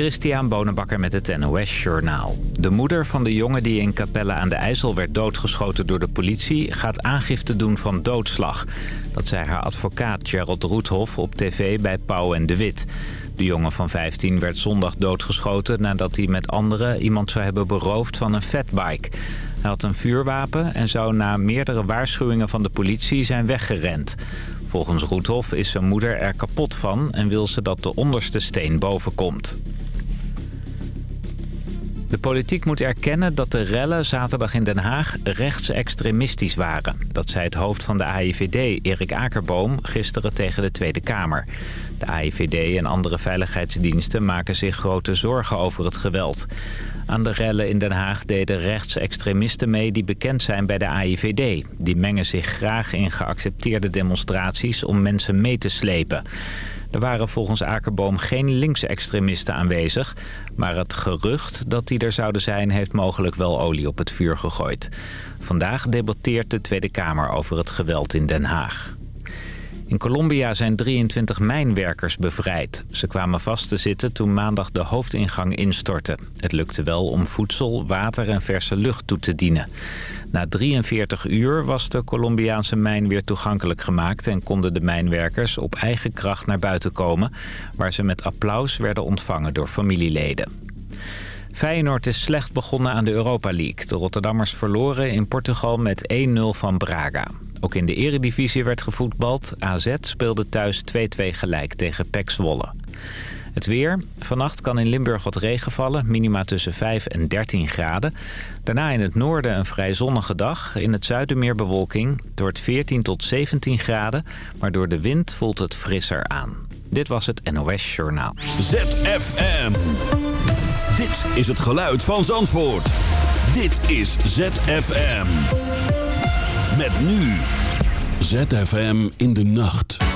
Christian Bonenbakker met het NOS Journaal. De moeder van de jongen die in Capelle aan de IJssel werd doodgeschoten door de politie... gaat aangifte doen van doodslag. Dat zei haar advocaat Gerald Roethoff op tv bij Pauw en de Wit. De jongen van 15 werd zondag doodgeschoten nadat hij met anderen iemand zou hebben beroofd van een fatbike. Hij had een vuurwapen en zou na meerdere waarschuwingen van de politie zijn weggerend. Volgens Roethoff is zijn moeder er kapot van en wil ze dat de onderste steen boven komt. De politiek moet erkennen dat de rellen zaterdag in Den Haag rechtsextremistisch waren. Dat zei het hoofd van de AIVD, Erik Akerboom, gisteren tegen de Tweede Kamer. De AIVD en andere veiligheidsdiensten maken zich grote zorgen over het geweld. Aan de rellen in Den Haag deden rechtsextremisten mee die bekend zijn bij de AIVD. Die mengen zich graag in geaccepteerde demonstraties om mensen mee te slepen. Er waren volgens Akerboom geen linkse extremisten aanwezig... maar het gerucht dat die er zouden zijn heeft mogelijk wel olie op het vuur gegooid. Vandaag debatteert de Tweede Kamer over het geweld in Den Haag. In Colombia zijn 23 mijnwerkers bevrijd. Ze kwamen vast te zitten toen maandag de hoofdingang instortte. Het lukte wel om voedsel, water en verse lucht toe te dienen. Na 43 uur was de Colombiaanse mijn weer toegankelijk gemaakt... en konden de mijnwerkers op eigen kracht naar buiten komen... waar ze met applaus werden ontvangen door familieleden. Feyenoord is slecht begonnen aan de Europa League. De Rotterdammers verloren in Portugal met 1-0 van Braga. Ook in de eredivisie werd gevoetbald. AZ speelde thuis 2-2 gelijk tegen PEC Zwolle. Het weer. Vannacht kan in Limburg wat regen vallen. Minima tussen 5 en 13 graden. Daarna in het noorden een vrij zonnige dag. In het zuiden meer bewolking. Het wordt 14 tot 17 graden. Maar door de wind voelt het frisser aan. Dit was het NOS Journaal. ZFM. Dit is het geluid van Zandvoort. Dit is ZFM. Met nu. ZFM in de nacht.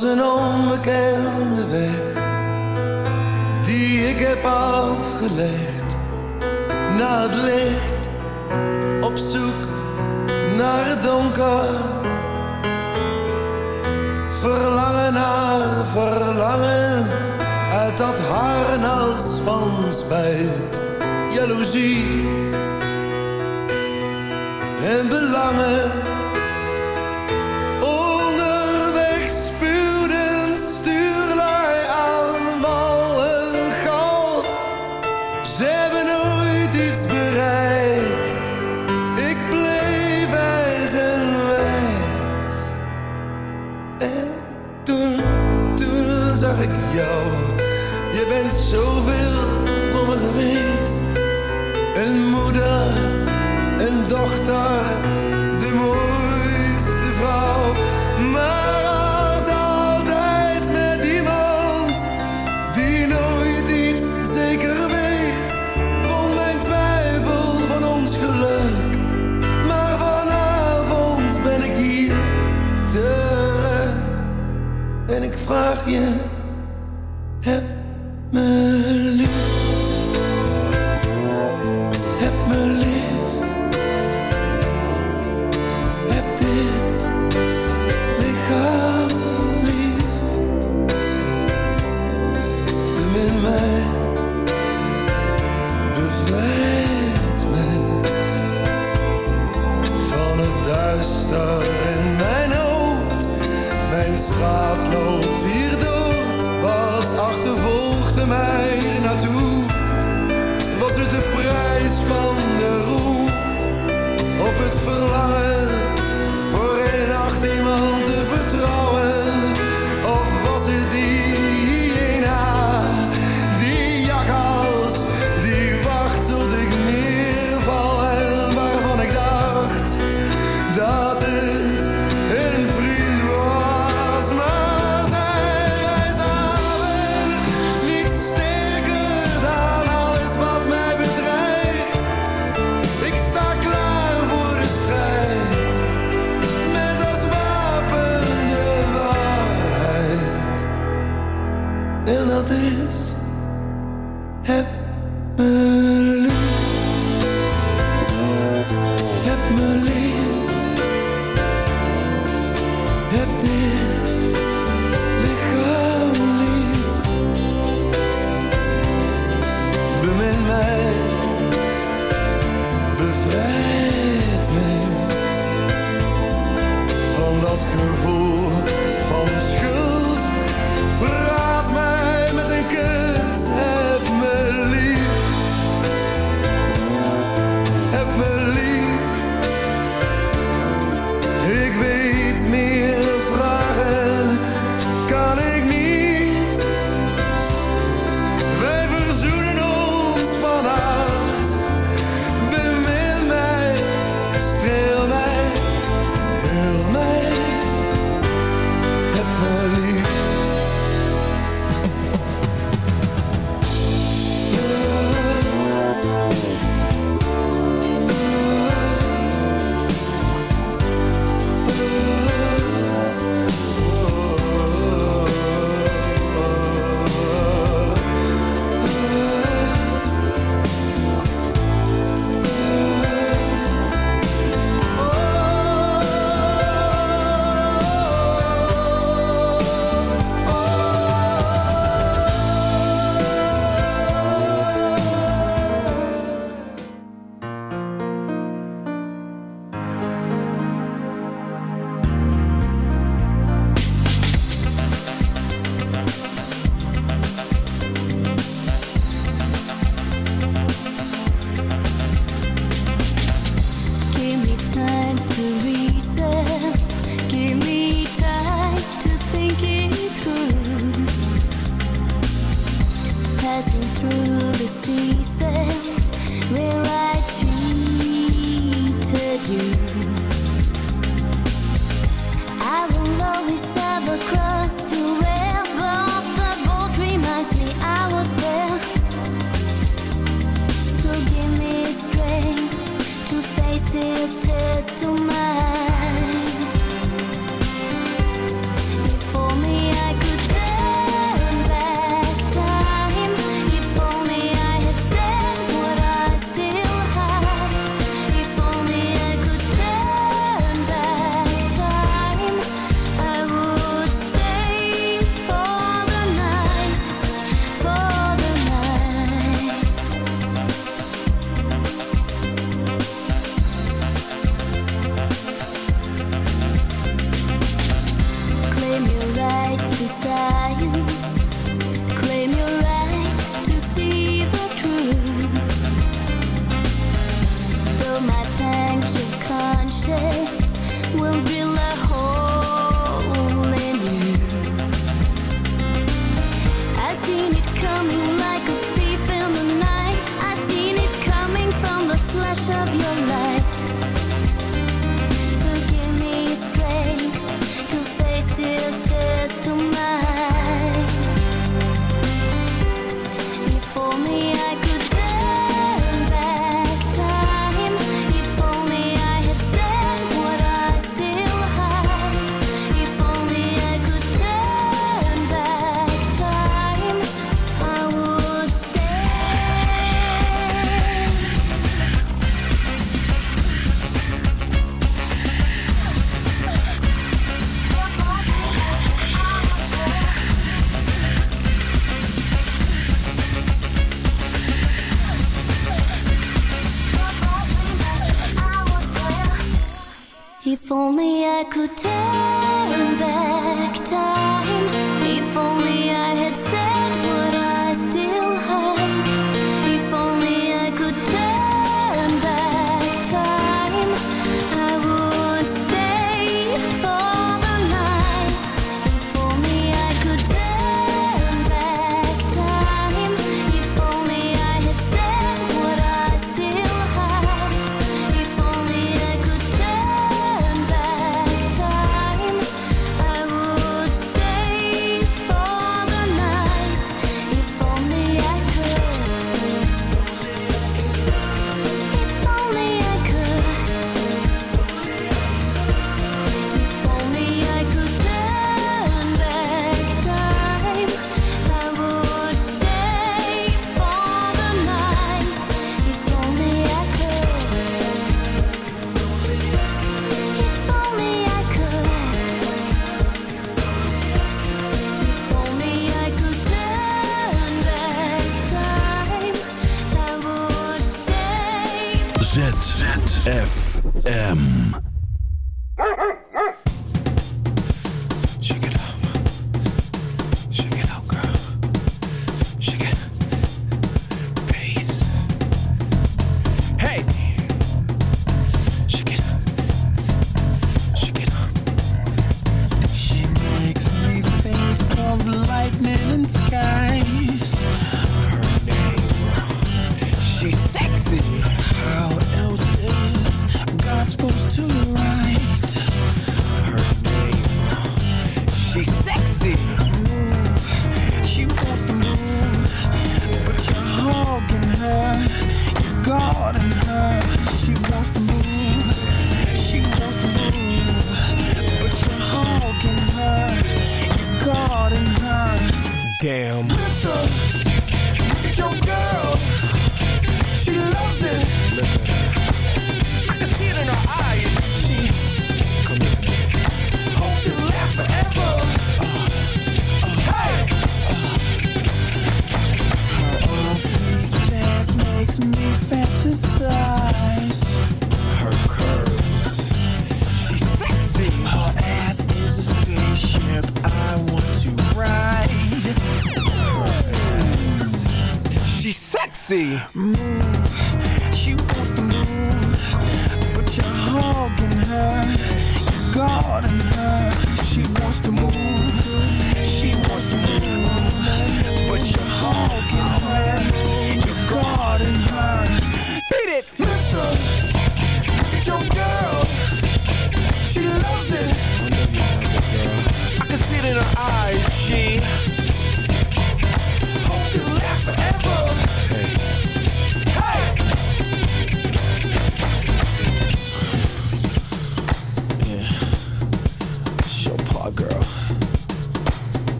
thousand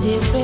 smiling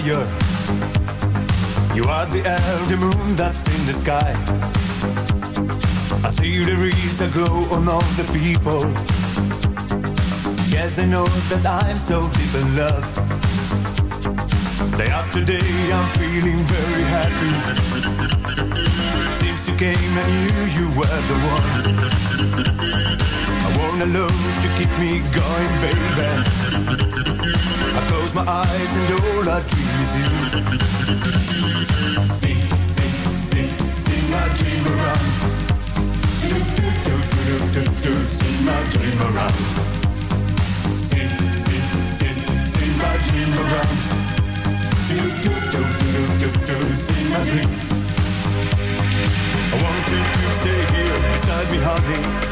desire. You are the elder moon that's in the sky. I see there is a glow on all the people. Yes, I know that I'm so deep in love. Day after day, I'm feeling very happy. Since you came, I knew you were the one. I want a love to keep me going, baby. I close my eyes and all I dream is you. See, see, see, see my dream around. Do, do, do, do, do, do, see my dream around. See, see, see, see my dream around. Do, do, do, do, do, do, see my dream. I want you to stay here beside me, honey.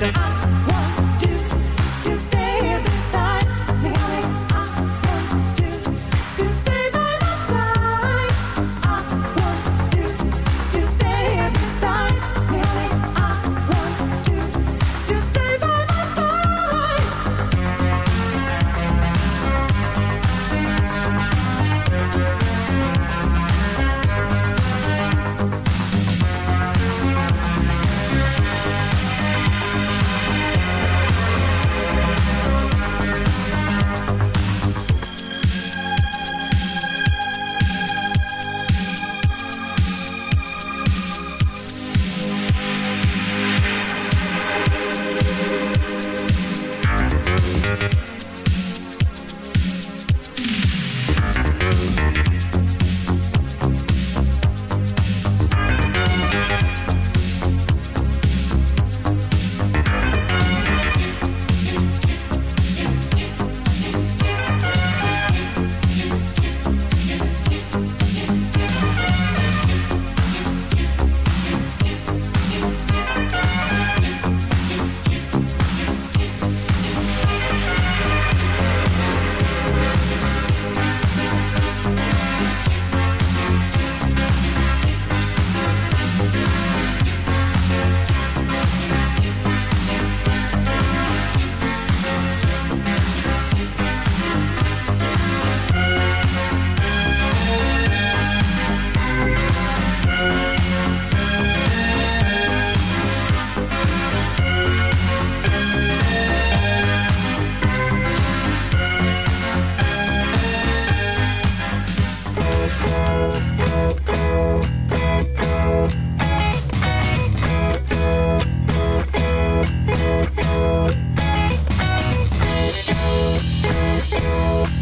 together. Música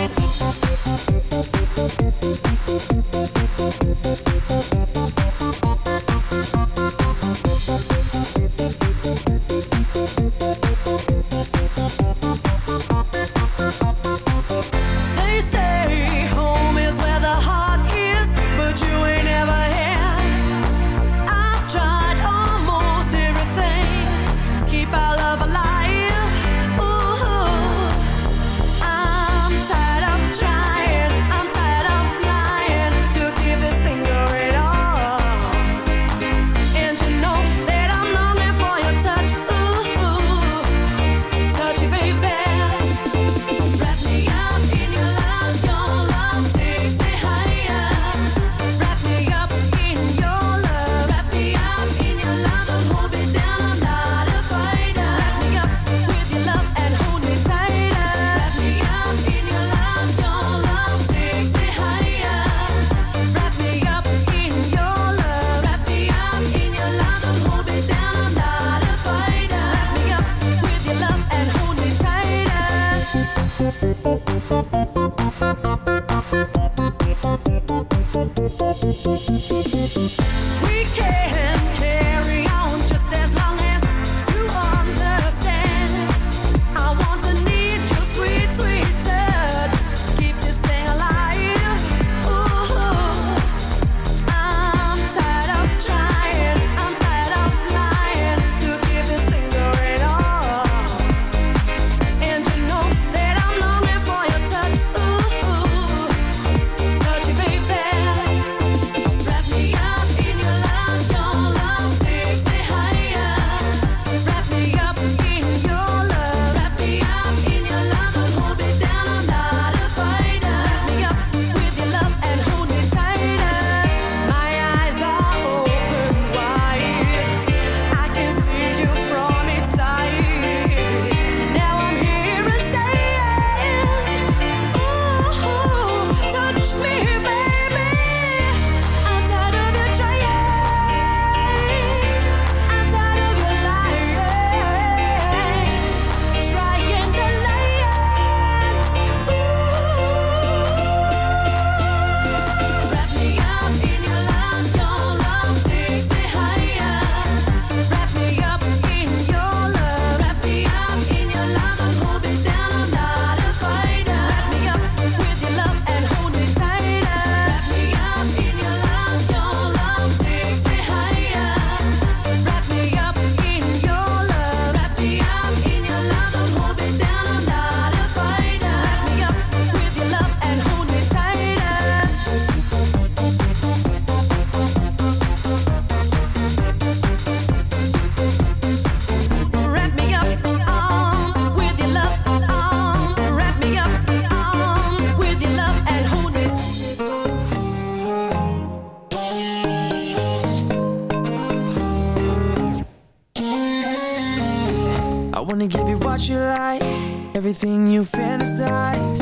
lovey-dovey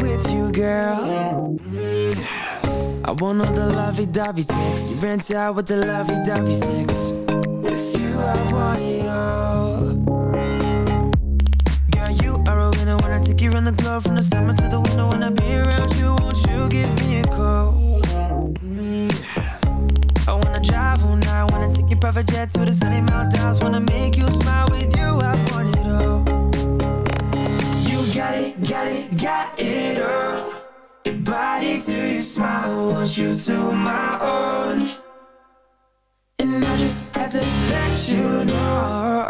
sex You girl. I want all the lovey-dovey sex. You rent out with the lovey-dovey sex. With you I want it all. Girl, you are a winner. I take you around the globe From the summer to the winter. I be around you Won't you give me a call? I wanna drive all night. Wanna take your private jet To the sunny mountains. Wanna make you smile body to your smile, want you to my own And I just had to let you know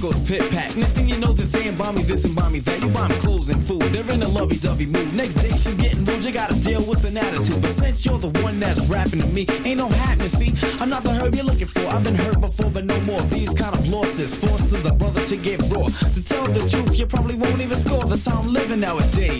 Goes pit. Next thing you know, they're saying buy me this and buy me that. You buy me clothes and food. They're in a lovey dovey mood. Next day she's getting rude. You gotta deal with an attitude. But since you're the one that's rapping to me, ain't no happening. See, I'm not the herb you're looking for. I've been hurt before, but no more. These kind of losses forces a brother to get raw. To tell the truth, you probably won't even score. How I'm living nowadays,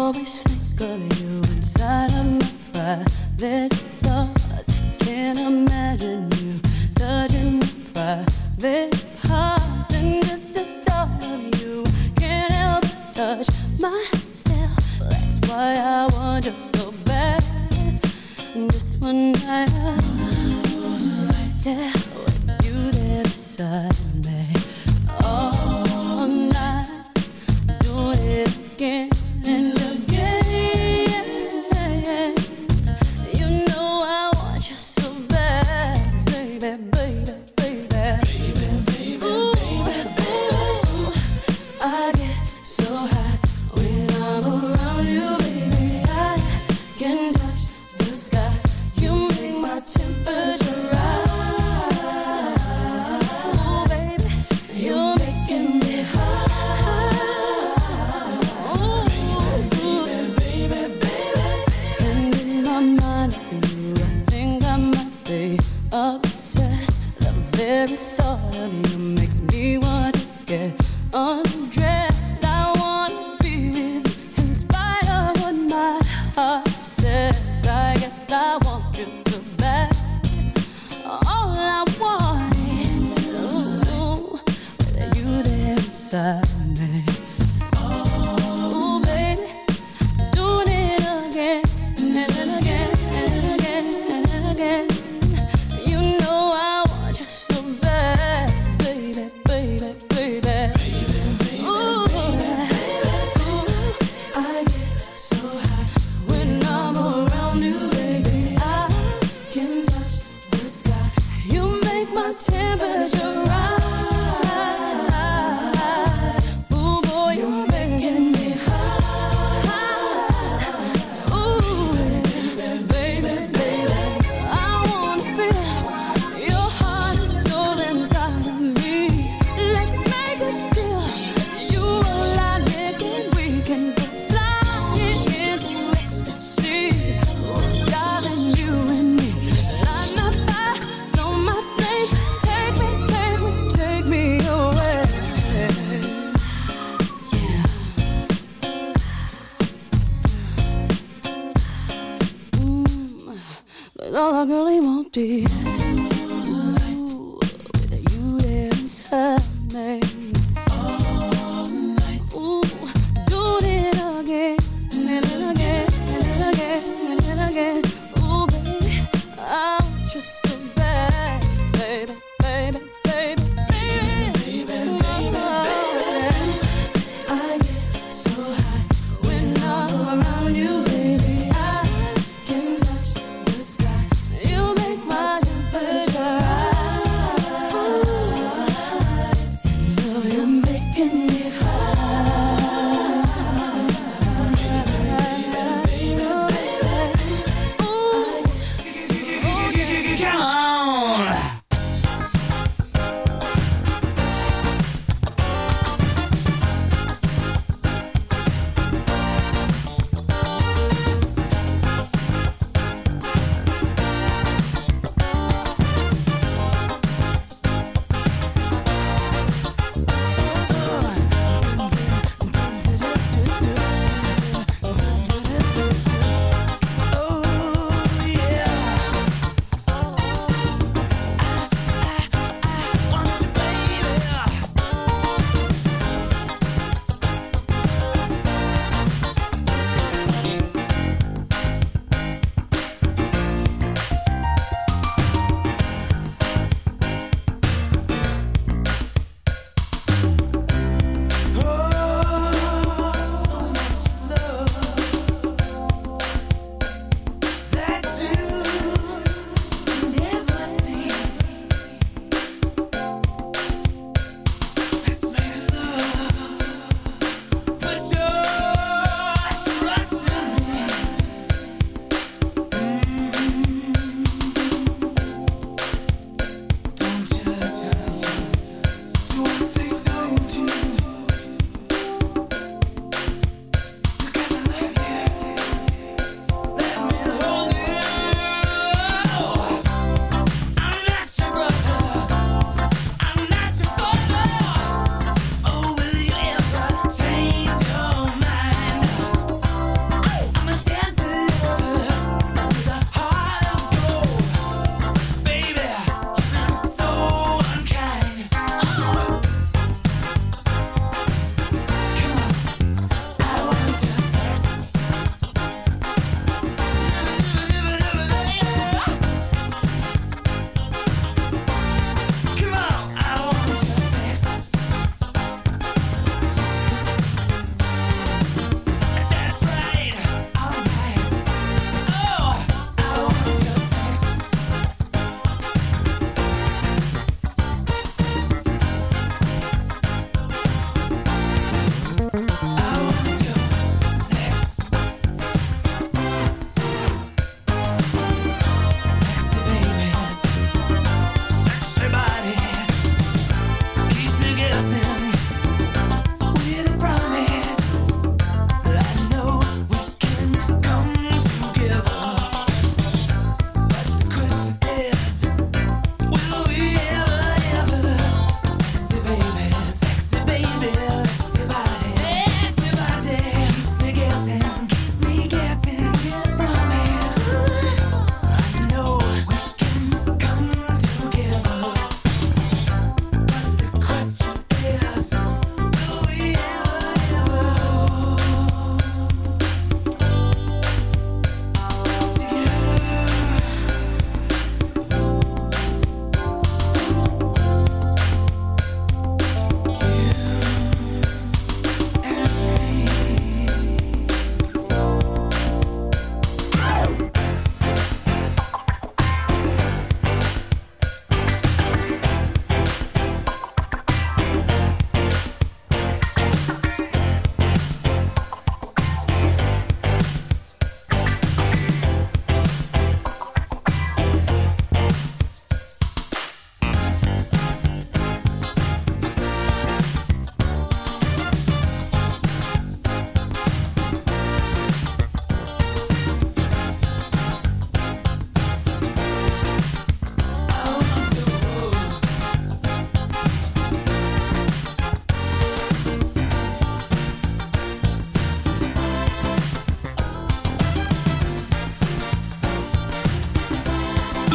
Always think of you inside of my private thoughts. Can't imagine you touching my private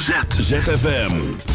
ZFM